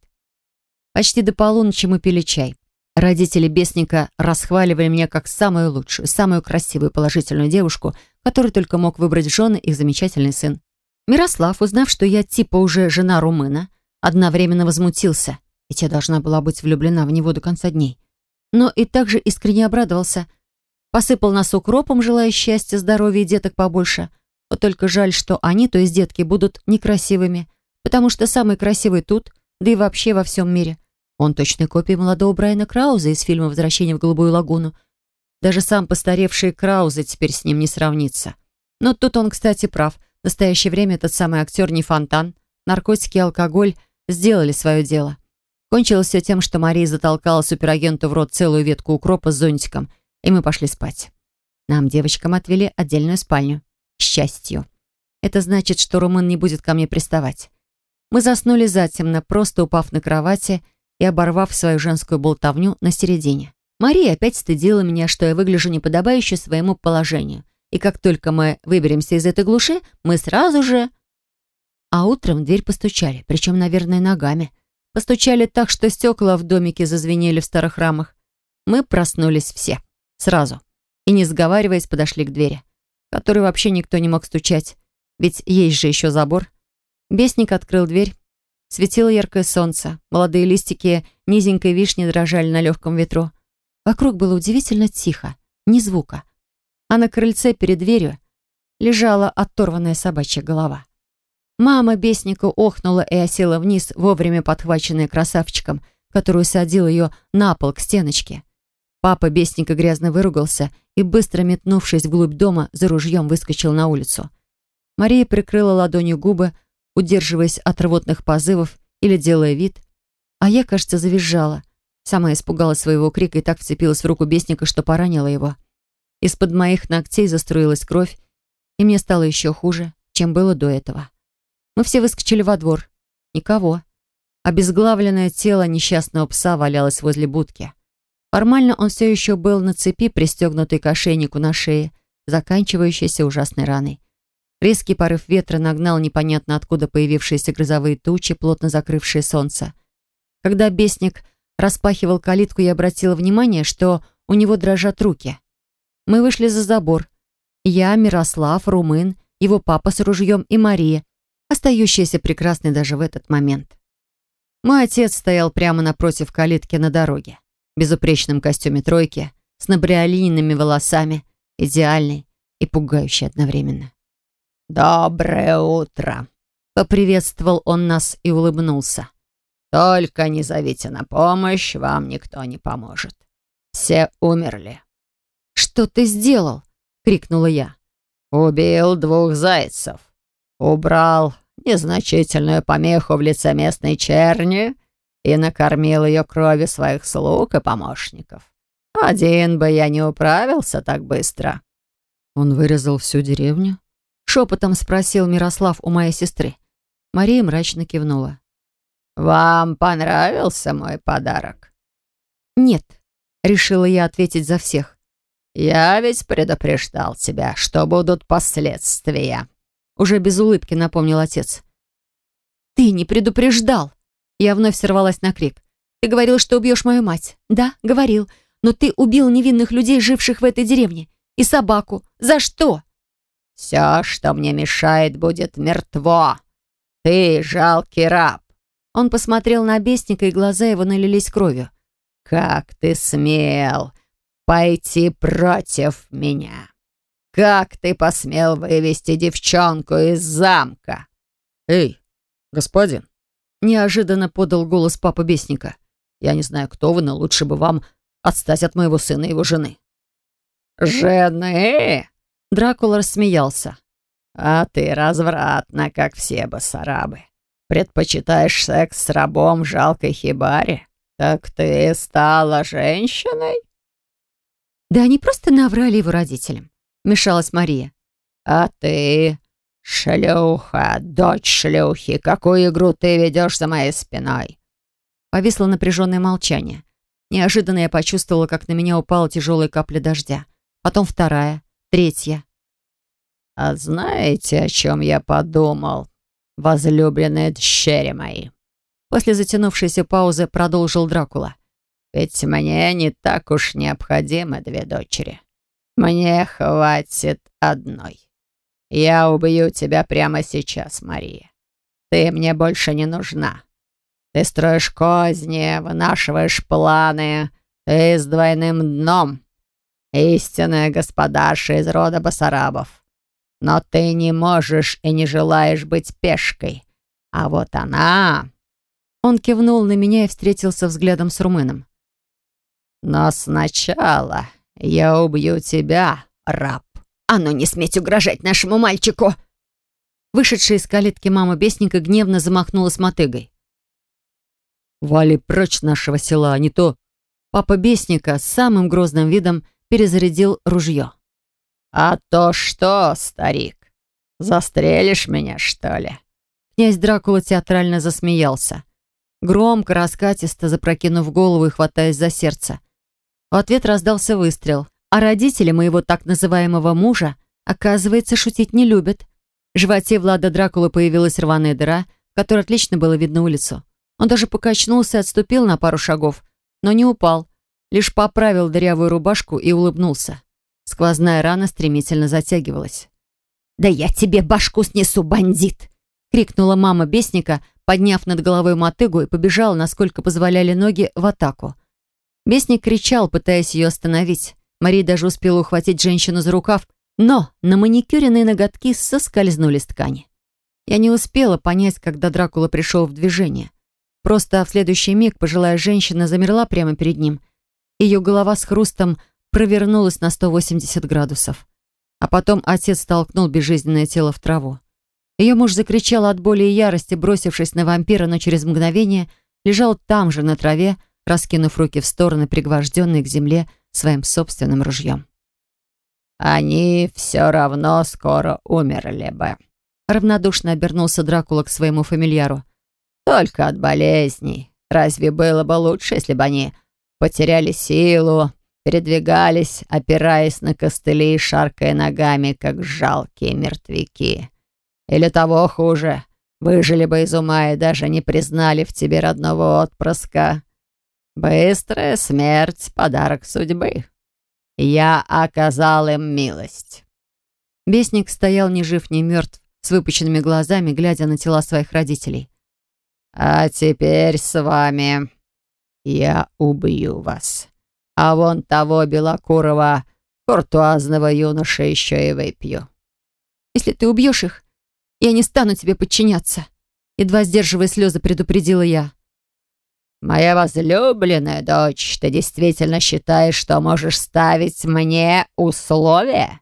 A: Почти до полуночи мы пили чай. Родители Бесника расхваливали меня как самую лучшую, самую красивую положительную девушку, которую только мог выбрать в жены их замечательный сын. Мирослав, узнав, что я типа уже жена румына, одновременно возмутился, ведь я должна была быть влюблена в него до конца дней. Но и также искренне обрадовался. Посыпал нас укропом, желая счастья, здоровья и деток побольше. Вот только жаль, что они, то есть детки, будут некрасивыми, потому что самый красивый тут, да и вообще во всем мире. Он точной копия молодого Брайана Крауза из фильма «Возвращение в Голубую лагуну». Даже сам постаревший Крауза теперь с ним не сравнится. Но тут он, кстати, прав — в настоящее время этот самый актер не фонтан. Наркотики и алкоголь сделали свое дело. Кончилось все тем, что Мария затолкала суперагенту в рот целую ветку укропа с зонтиком, и мы пошли спать. Нам, девочкам, отвели отдельную спальню. К счастью. Это значит, что Румын не будет ко мне приставать. Мы заснули затемно, просто упав на кровати и оборвав свою женскую болтовню на середине. Мария опять стыдила меня, что я выгляжу неподобающе своему положению. И как только мы выберемся из этой глуши, мы сразу же... А утром в дверь постучали, причем, наверное, ногами. Постучали так, что стекла в домике зазвенели в старых рамах. Мы проснулись все. Сразу. И, не сговариваясь, подошли к двери, в которой вообще никто не мог стучать. Ведь есть же еще забор. Бесник открыл дверь. Светило яркое солнце. Молодые листики низенькой вишни дрожали на легком ветру. Вокруг было удивительно тихо. Ни звука. А на крыльце перед дверью лежала оторванная собачья голова. Мама бесника охнула и осела вниз, вовремя подхваченная красавчиком, который садил ее на пол к стеночке. Папа бесника грязно выругался и, быстро метнувшись вглубь дома, за ружьем выскочил на улицу. Мария прикрыла ладонью губы, удерживаясь от рвотных позывов или делая вид. А я, кажется, завизжала. Сама испугалась своего крика и так вцепилась в руку бесника, что поранила его. Из-под моих ногтей заструилась кровь, и мне стало еще хуже, чем было до этого. Мы все выскочили во двор. Никого. Обезглавленное тело несчастного пса валялось возле будки. Формально он все еще был на цепи, пристегнутый к ошейнику на шее, заканчивающейся ужасной раной. Резкий порыв ветра нагнал непонятно откуда появившиеся грозовые тучи, плотно закрывшие солнце. Когда бесник распахивал калитку, я обратила внимание, что у него дрожат руки. Мы вышли за забор. Я, Мирослав, Румын, его папа с ружьем и Мария, остающаяся прекрасной даже в этот момент. Мой отец стоял прямо напротив калитки на дороге, безупречном костюме тройки, с набриолиненными волосами, идеальный и пугающий одновременно.
B: «Доброе утро!» — поприветствовал он нас и улыбнулся. «Только не зовите на помощь, вам никто не поможет. Все умерли».
A: «Что ты сделал?» — крикнула я.
B: «Убил двух зайцев. Убрал незначительную помеху в лице местной черни и накормил ее крови своих слуг и помощников. Один бы я не управился так быстро».
C: «Он вырезал всю деревню?»
A: Шепотом спросил Мирослав у моей сестры. Мария мрачно кивнула.
B: «Вам понравился мой подарок?»
A: «Нет», — решила я ответить за всех.
B: «Я ведь предупреждал тебя, что будут последствия»,
A: уже без улыбки напомнил отец. «Ты не предупреждал!» Я вновь сорвалась на крик. «Ты говорил, что убьешь мою мать. Да, говорил. Но ты убил невинных людей, живших в этой деревне. И собаку. За что?»
B: «Все, что мне мешает, будет мертво. Ты жалкий раб».
A: Он посмотрел на бесника, и глаза его налились кровью.
B: «Как ты смел пойти против меня?» Как ты посмел вывести девчонку из замка?»
C: «Эй, господин!» Неожиданно подал голос папы Бесника. «Я не знаю, кто вы, но лучше бы вам отстать от моего сына и его жены».
B: «Жены?»
A: Дракула рассмеялся.
B: «А ты развратна, как все басарабы. Предпочитаешь секс с рабом в жалкой хибаре? Так ты стала женщиной?»
A: Да они просто наврали его родителям. — мешалась Мария.
B: «А ты, шлюха, дочь шлюхи, какую игру ты ведешь за моей спиной?»
A: Повисло напряженное молчание. Неожиданно я почувствовала, как на меня упала тяжелая капля дождя. Потом вторая, третья.
B: «А знаете, о чем я подумал, возлюбленные дщери мои?»
A: После затянувшейся паузы продолжил Дракула.
B: «Ведь мне не так уж необходимы две дочери. «Мне хватит одной. Я убью тебя прямо сейчас, Мария. Ты мне больше не нужна. Ты строишь козни, вынашиваешь планы. Ты с двойным дном. Истинная господарша из рода Басарабов. Но ты не можешь и не желаешь быть пешкой. А вот она...»
A: Он кивнул на меня и встретился взглядом с румыном.
B: «Но сначала «Я убью тебя, раб!»
A: «А ну не сметь угрожать нашему мальчику!» Вышедшая из калитки мама бесника гневно замахнулась мотыгой.
C: «Вали прочь нашего села, а не то...»
A: Папа бесника с самым грозным видом перезарядил ружье.
B: «А то что, старик, застрелишь меня, что ли?»
A: Князь Дракула театрально засмеялся. громко, раскатисто, запрокинув голову и хватаясь за сердце. В ответ раздался выстрел, а родители моего так называемого мужа, оказывается, шутить не любят. В животе Влада Дракулы появилась рваная дыра, в которой отлично было видно улицу. Он даже покачнулся и отступил на пару шагов, но не упал, лишь поправил дырявую рубашку и улыбнулся. Сквозная рана стремительно затягивалась. «Да я тебе башку снесу, бандит!» — крикнула мама бесника, подняв над головой мотыгу и побежала, насколько позволяли ноги, в атаку. Бесник кричал, пытаясь ее остановить. Мария даже успела ухватить женщину за рукав, но на маникюренные ноготки соскользнули с ткани. Я не успела понять, когда Дракула пришел в движение. Просто в следующий миг пожилая женщина замерла прямо перед ним. Ее голова с хрустом провернулась на 180 градусов. А потом отец толкнул безжизненное тело в траву. Ее муж закричал от боли и ярости, бросившись на вампира, но через мгновение лежал там же, на траве, раскинув руки в стороны, пригвожденный к земле своим собственным ружьем.
B: «Они все равно скоро умерли бы», — равнодушно обернулся Дракула к своему фамильяру. «Только от болезней. Разве было бы лучше, если бы они потеряли силу, передвигались, опираясь на костыли и шаркая ногами, как жалкие мертвяки?» Или того хуже, выжили бы из ума и даже не признали в тебе родного отпрыска. Быстрая смерть — подарок судьбы. Я оказал им милость».
A: Бесник стоял ни жив, ни мертв, с выпученными глазами, глядя на тела своих родителей.
B: «А теперь с вами я убью вас. А вон того белокурого, куртуазного юноша еще и выпью».
A: «Если ты убьешь их, я не стану тебе подчиняться», едва сдерживая слезы, предупредила я.
B: «Моя возлюбленная дочь, ты действительно считаешь, что можешь ставить мне условия?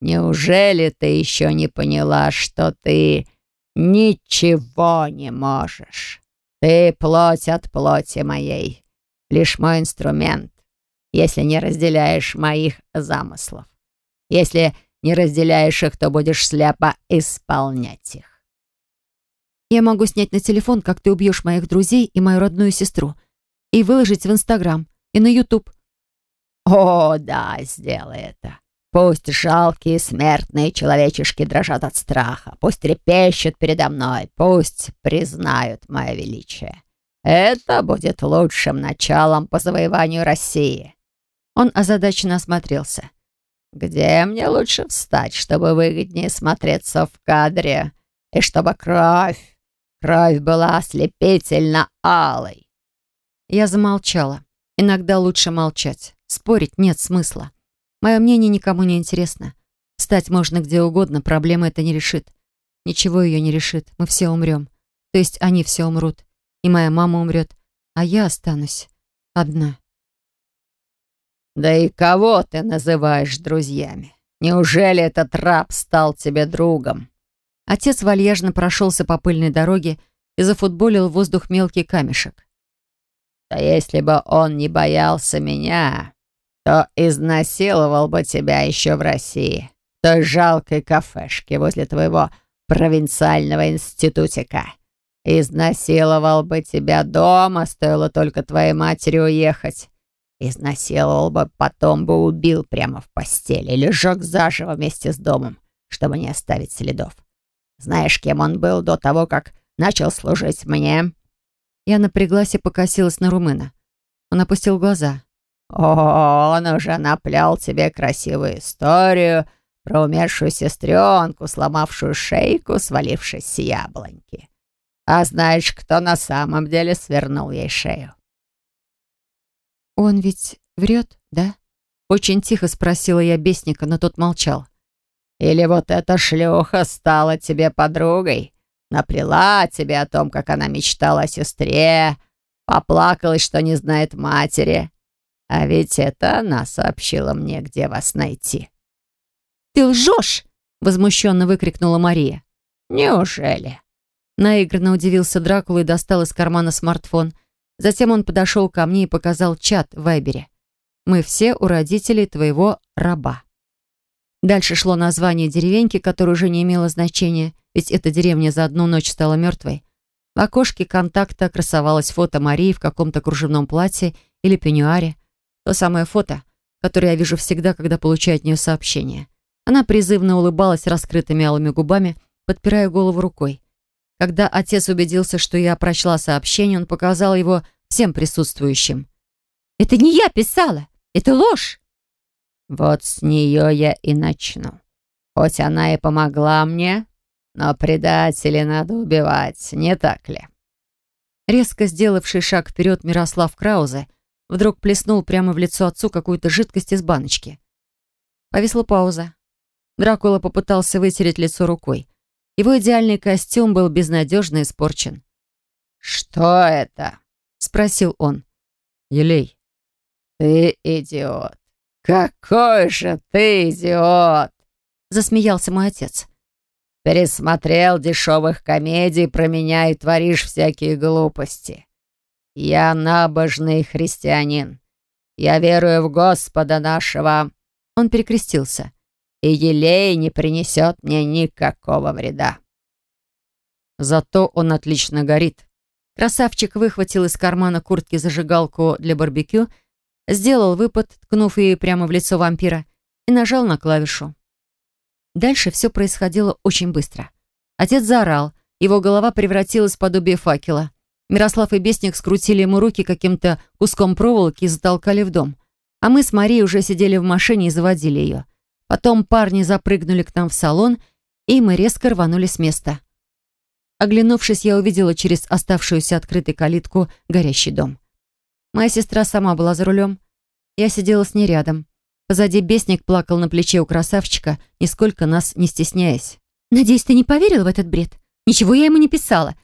B: Неужели ты еще не поняла, что ты ничего не можешь? Ты плоть от плоти моей, лишь мой инструмент, если не разделяешь моих замыслов. Если не разделяешь их, то будешь слепо исполнять их.
A: Я могу снять на телефон, как ты убьешь моих друзей и мою родную сестру, и выложить в Инстаграм и на Ютуб.
B: О, да, сделай это. Пусть жалкие смертные человечешки дрожат от страха, пусть трепещут передо мной, пусть признают мое величие. Это будет лучшим началом по завоеванию России.
A: Он озадаченно осмотрелся.
B: Где мне лучше встать, чтобы выгоднее смотреться в кадре, и чтобы кровь, кровь была ослепительно алой?»
A: Я замолчала. Иногда лучше молчать. Спорить нет смысла. Мое мнение никому не интересно. Встать можно где угодно, проблема это не решит. Ничего ее не решит. Мы все умрем. То есть они все умрут. И моя мама умрет. А я останусь одна.
B: «Да и кого ты называешь друзьями? Неужели этот раб стал тебе другом?»
A: Отец вальяжно прошелся по пыльной дороге и зафутболил в воздух мелкий камешек.
B: «Да если бы он не боялся меня, то изнасиловал бы тебя еще в России, в той жалкой кафешке возле твоего провинциального институтика. Изнасиловал бы тебя дома, стоило только твоей матери уехать. Изнасиловал бы, потом бы убил прямо в постели или сжег заживо вместе с домом, чтобы не оставить следов. Знаешь, кем он был до того, как начал служить мне?»
A: Я напряглась и покосилась на румына. Он опустил глаза.
B: «О, он уже наплял тебе красивую историю про умершую сестренку, сломавшую шейку, свалившись с яблоньки. А знаешь, кто на самом деле свернул ей шею?»
A: «Он ведь врет, да?» Очень тихо спросила я бесника, но тот молчал.
B: «Или вот эта шлюха стала тебе подругой? Наплела тебе о том, как она мечтала о сестре, поплакалась, что не знает матери. А ведь это она сообщила мне, где вас найти».
A: «Ты лжешь!» — возмущенно выкрикнула Мария.
B: «Неужели?»
A: Наигранно удивился Дракула и достал из кармана смартфон. Затем он подошел ко мне и показал чат в Вайбере. «Мы все у родителей твоего раба». Дальше шло название деревеньки, которое уже не имело значения, ведь эта деревня за одну ночь стала мертвой. В окошке контакта красовалось фото Марии в каком-то кружевном платье или пеньюаре. То самое фото, которое я вижу всегда, когда получаю от нее сообщение. Она призывно улыбалась раскрытыми алыми губами, подпирая голову рукой. Когда отец убедился, что я прочла сообщение, он показал его всем присутствующим. «Это не я писала! Это ложь!»
B: «Вот с нее я и начну. Хоть она и помогла мне, но предателей надо убивать, не так ли?»
A: Резко сделавший шаг вперед Мирослав Краузе вдруг плеснул прямо в лицо отцу какую-то жидкость из баночки. Повисла пауза. Дракула попытался вытереть лицо рукой. Его идеальный костюм был безнадежно испорчен.
B: «Что это?»
A: — спросил он.
C: «Елей».
B: «Ты идиот! Какой же ты идиот!»
A: — засмеялся мой отец.
B: Пересмотрел дешевых комедий про меня и творишь всякие глупости. Я набожный христианин. Я верую в Господа нашего».
A: Он перекрестился.
B: «И елей не принесет мне никакого вреда».
C: Зато он отлично горит.
A: Красавчик выхватил из кармана куртки зажигалку для барбекю, сделал выпад, ткнув ей прямо в лицо вампира, и нажал на клавишу. Дальше все происходило очень быстро. Отец заорал, его голова превратилась в подобие факела. Мирослав и Бесник скрутили ему руки каким-то куском проволоки и затолкали в дом. А мы с Марией уже сидели в машине и заводили ее. Потом парни запрыгнули к нам в салон, и мы резко рванули с места. Оглянувшись, я увидела через оставшуюся открытой калитку горящий дом. Моя сестра сама была за рулем. Я сидела с ней рядом. Позади бесник плакал на плече у красавчика, нисколько нас не стесняясь. «Надеюсь, ты не поверил в этот бред? Ничего я ему не писала.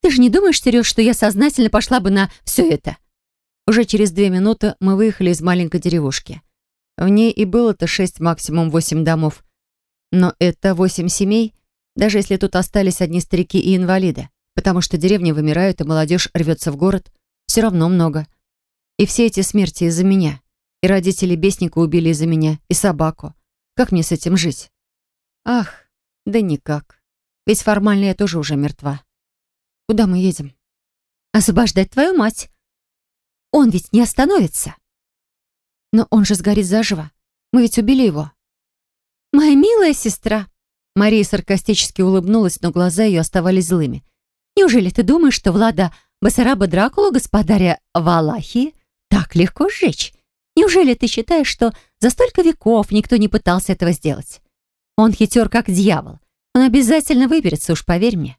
A: Ты же не думаешь, Сереж, что я сознательно пошла бы на все это?» Уже через две минуты мы выехали из маленькой деревушки. В ней и было-то шесть, максимум восемь домов. Но это восемь семей, даже если тут остались одни старики и инвалиды, потому что деревни вымирают, и молодежь рвется в город, все равно много. И все эти смерти из-за меня. И родители бесника убили из-за меня, и собаку. Как мне с этим жить? Ах, да никак. Ведь формально я тоже уже мертва. Куда мы едем? Освобождать твою мать. Он ведь не остановится. Но он же сгорит заживо. Мы ведь убили его. Моя милая сестра. Мария саркастически улыбнулась, но глаза ее оставались злыми. Неужели ты думаешь, что Влада Басараба Дракулу, господаря Валахии, так легко сжечь? Неужели ты считаешь, что за столько веков никто не пытался этого сделать? Он хитер, как дьявол. Он обязательно выберется, уж поверь мне.